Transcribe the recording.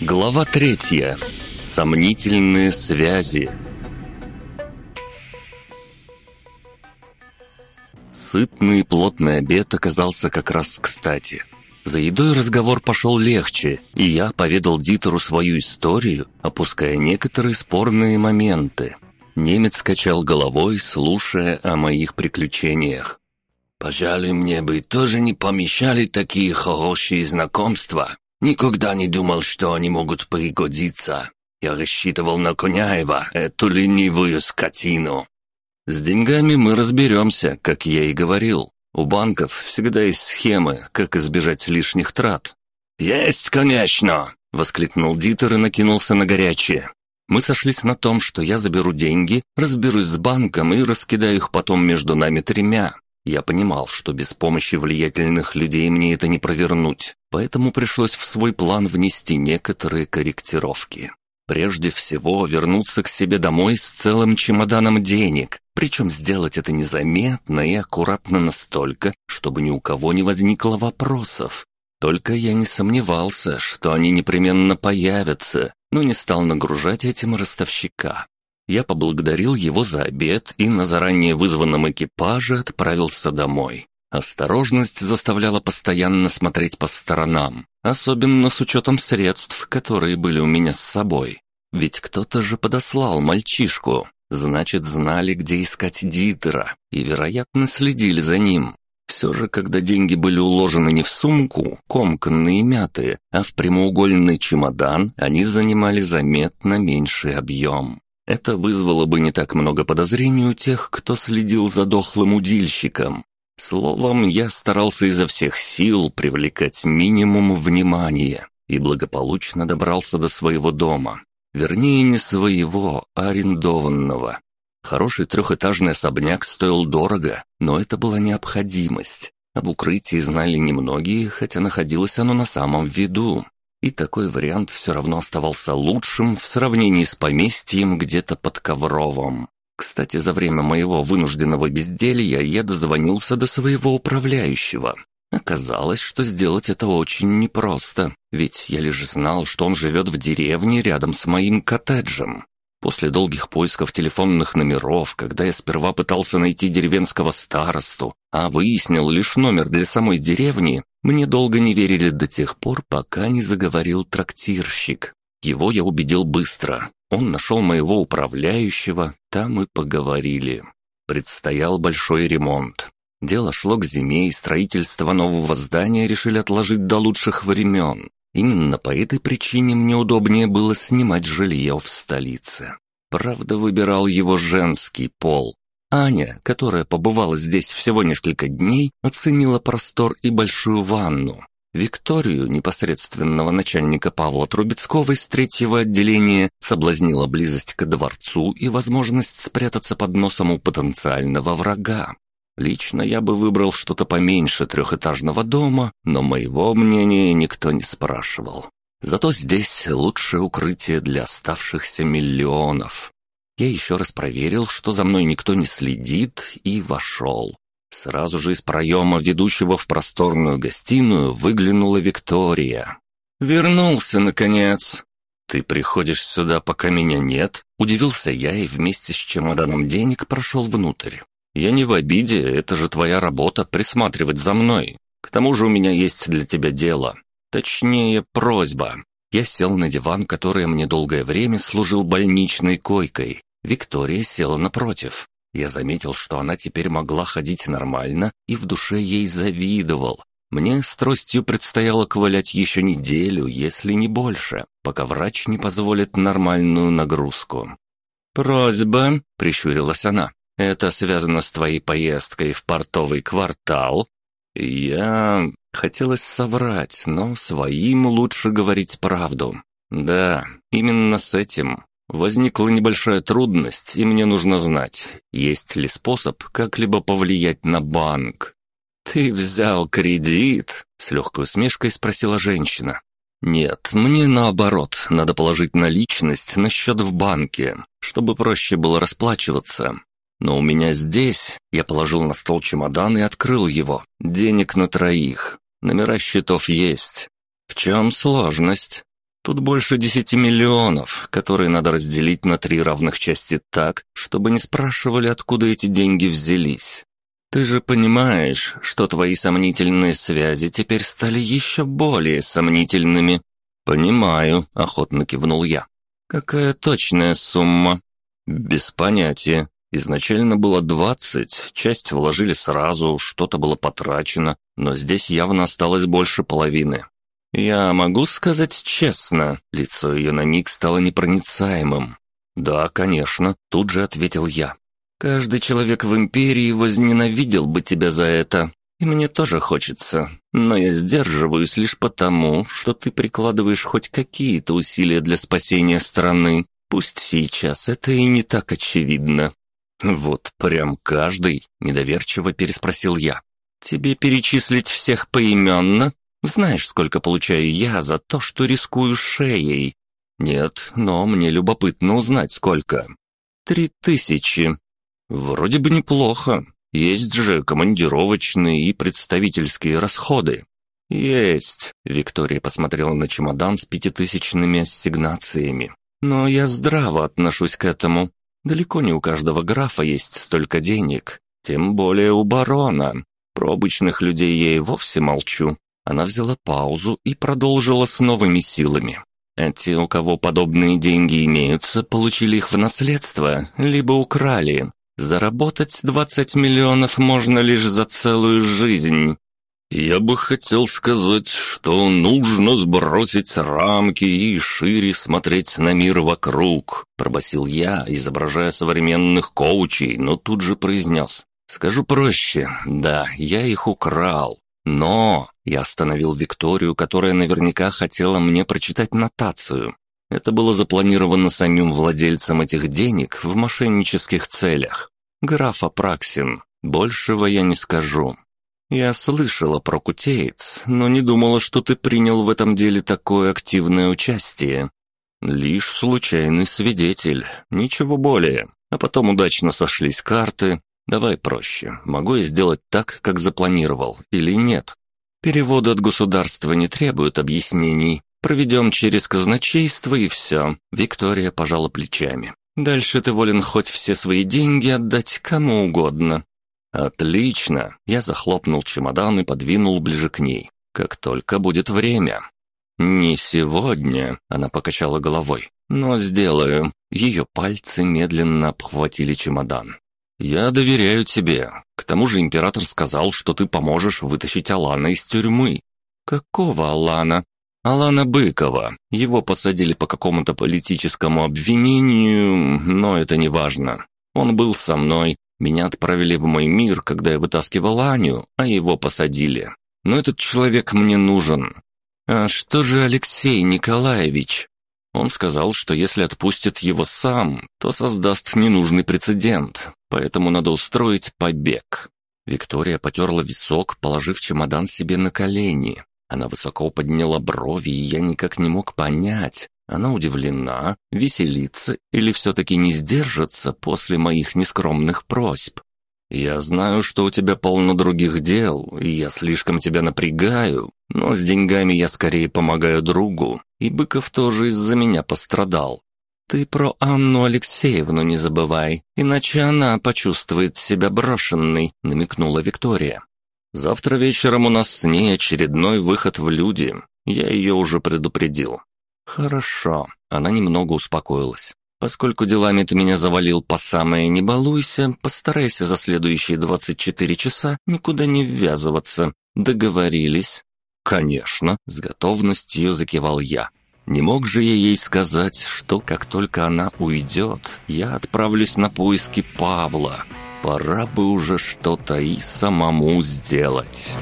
Глава третья. Сомнительные связи. Сытный и плотный обед оказался как раз кстати. За едой разговор пошел легче, и я поведал Дитеру свою историю, опуская некоторые спорные моменты. Немец качал головой, слушая о моих приключениях. «Пожалуй, мне бы тоже не помешали такие хорошие знакомства. Никогда не думал, что они могут пригодиться. Я рассчитывал на Коняева, эту ленивую скотину». «С деньгами мы разберемся, как я и говорил. У банков всегда есть схемы, как избежать лишних трат». «Есть, конечно!» — воскликнул Дитер и накинулся на горячее. Мы сошлись на том, что я заберу деньги, разберусь с банком и раскидаю их потом между нами тремя. Я понимал, что без помощи влиятельных людей мне это не провернуть, поэтому пришлось в свой план внести некоторые корректировки. Прежде всего, вернуться к себе домой с целым чемоданом денег, причем сделать это незаметно и аккуратно настолько, чтобы ни у кого не возникло вопросов. Только я не сомневался, что они непременно появятся, но не стал нагружать этим ростовщика. Я поблагодарил его за обед и на заранее вызванном экипаже отправился домой. Осторожность заставляла постоянно смотреть по сторонам, особенно с учетом средств, которые были у меня с собой. Ведь кто-то же подослал мальчишку, значит, знали, где искать Дитера, и, вероятно, следили за ним. Все же, когда деньги были уложены не в сумку, комканные и мятые, а в прямоугольный чемодан, они занимали заметно меньший объем. Это вызвало бы не так много подозрений у тех, кто следил за дохлым удильщиком. Словом, я старался изо всех сил привлекать минимум внимания и благополучно добрался до своего дома. Вернее, не своего, а арендованного. Хороший трехэтажный особняк стоил дорого, но это была необходимость. Об укрытии знали немногие, хотя находилось оно на самом виду. И такой вариант все равно оставался лучшим в сравнении с поместьем где-то под Ковровом. Кстати, за время моего вынужденного безделья я дозвонился до своего управляющего. Оказалось, что сделать это очень непросто, ведь я лишь знал, что он живет в деревне рядом с моим коттеджем. После долгих поисков телефонных номеров, когда я сперва пытался найти деревенского старосту, а выяснил лишь номер для самой деревни, мне долго не верили до тех пор, пока не заговорил трактирщик. Его я убедил быстро. Он нашел моего управляющего, там и поговорили. Предстоял большой ремонт. Дело шло к зиме, и строительство нового здания решили отложить до лучших времен. Именно по этой причине мне удобнее было снимать жилье в столице. Правда, выбирал его женский пол. Аня, которая побывала здесь всего несколько дней, оценила простор и большую ванну. Викторию, непосредственного начальника Павла Трубецкого из третьего отделения, соблазнила близость к дворцу и возможность спрятаться под носом у потенциального врага. Лично я бы выбрал что-то поменьше трехэтажного дома, но моего мнения никто не спрашивал. Зато здесь лучшее укрытие для оставшихся миллионов. Я еще раз проверил, что за мной никто не следит, и вошел. Сразу же из проема, ведущего в просторную гостиную, выглянула Виктория. «Вернулся, наконец!» «Ты приходишь сюда, пока меня нет?» Удивился я и вместе с чемоданом денег прошел внутрь. «Я не в обиде, это же твоя работа присматривать за мной. К тому же у меня есть для тебя дело. Точнее, просьба». Я сел на диван, который мне долгое время служил больничной койкой. Виктория села напротив. Я заметил, что она теперь могла ходить нормально, и в душе ей завидовал. Мне с тростью предстояло ковылять еще неделю, если не больше, пока врач не позволит нормальную нагрузку. «Просьба», — прищурилась она, это связано с твоей поездкой в портовый квартал?» Я... Хотелось соврать, но своим лучше говорить правду. Да, именно с этим. Возникла небольшая трудность, и мне нужно знать, есть ли способ как-либо повлиять на банк. «Ты взял кредит?» — с легкой усмешкой спросила женщина. «Нет, мне наоборот, надо положить наличность на счет в банке, чтобы проще было расплачиваться. Но у меня здесь, я положил на стол чемодан и открыл его, денег на троих. Номера счетов есть. В чем сложность? Тут больше десяти миллионов, которые надо разделить на три равных части так, чтобы не спрашивали, откуда эти деньги взялись. Ты же понимаешь, что твои сомнительные связи теперь стали еще более сомнительными. Понимаю, охотно кивнул я. Какая точная сумма? Без понятия. Изначально было двадцать, часть вложили сразу, что-то было потрачено, но здесь явно осталось больше половины. Я могу сказать честно, лицо ее на миг стало непроницаемым. Да, конечно, тут же ответил я. Каждый человек в Империи возненавидел бы тебя за это. И мне тоже хочется. Но я сдерживаюсь лишь потому, что ты прикладываешь хоть какие-то усилия для спасения страны. Пусть сейчас это и не так очевидно. Вот прям каждый, недоверчиво переспросил я. Тебе перечислить всех поименно? Знаешь, сколько получаю я за то, что рискую шеей? Нет, но мне любопытно узнать, сколько. Три тысячи. Вроде бы неплохо. Есть же командировочные и представительские расходы. Есть. Виктория посмотрела на чемодан с пятитысячными ассигнациями. Но я здраво отношусь к этому. Далеко не у каждого графа есть столько денег. Тем более у барона. Про обычных людей я и вовсе молчу. Она взяла паузу и продолжила с новыми силами. А те, у кого подобные деньги имеются, получили их в наследство, либо украли. Заработать 20 миллионов можно лишь за целую жизнь. Я бы хотел сказать, что нужно сбросить рамки и шире смотреть на мир вокруг, пробасил я, изображая современных коучей, но тут же произнес. Скажу проще, да, я их украл. Но я остановил Викторию, которая наверняка хотела мне прочитать нотацию. Это было запланировано самим владельцем этих денег в мошеннических целях. Граф Апраксин. Большего я не скажу. Я слышала про Кутеец, но не думала, что ты принял в этом деле такое активное участие. Лишь случайный свидетель, ничего более. А потом удачно сошлись карты. Давай проще. Могу я сделать так, как запланировал, или нет? Переводы от государства не требуют объяснений. Проведем через казначейство и все. Виктория пожала плечами. Дальше ты волен хоть все свои деньги отдать кому угодно. Отлично. Я захлопнул чемодан и подвинул ближе к ней. Как только будет время. Не сегодня, она покачала головой. Но сделаю. Ее пальцы медленно обхватили чемодан. «Я доверяю тебе. К тому же император сказал, что ты поможешь вытащить Алана из тюрьмы». «Какого Алана?» Алана Быкова. Его посадили по какому-то политическому обвинению, но это не важно. Он был со мной. Меня отправили в мой мир, когда я вытаскивал Аню, а его посадили. Но этот человек мне нужен. А что же Алексей Николаевич? Он сказал, что если отпустит его сам, то создаст ненужный прецедент, поэтому надо устроить побег. Виктория потерла висок, положив чемодан себе на колени. Она высоко подняла брови, и я никак не мог понять, она удивлена, веселится или все-таки не сдержится после моих нескромных просьб. «Я знаю, что у тебя полно других дел, и я слишком тебя напрягаю, но с деньгами я скорее помогаю другу, и Быков тоже из-за меня пострадал. Ты про Анну Алексеевну не забывай, иначе она почувствует себя брошенной», — намекнула Виктория. Завтра вечером у нас с ней очередной выход в люди. Я ее уже предупредил. Хорошо. Она немного успокоилась. Поскольку делами ты меня завалил по самое не балуйся, постарайся за следующие 24 часа никуда не ввязываться. Договорились? Конечно, с готовностью закивал я. Не мог же я ей сказать, что как только она уйдет, я отправлюсь на поиски Павла. Пора бы уже что-то и самому сделать.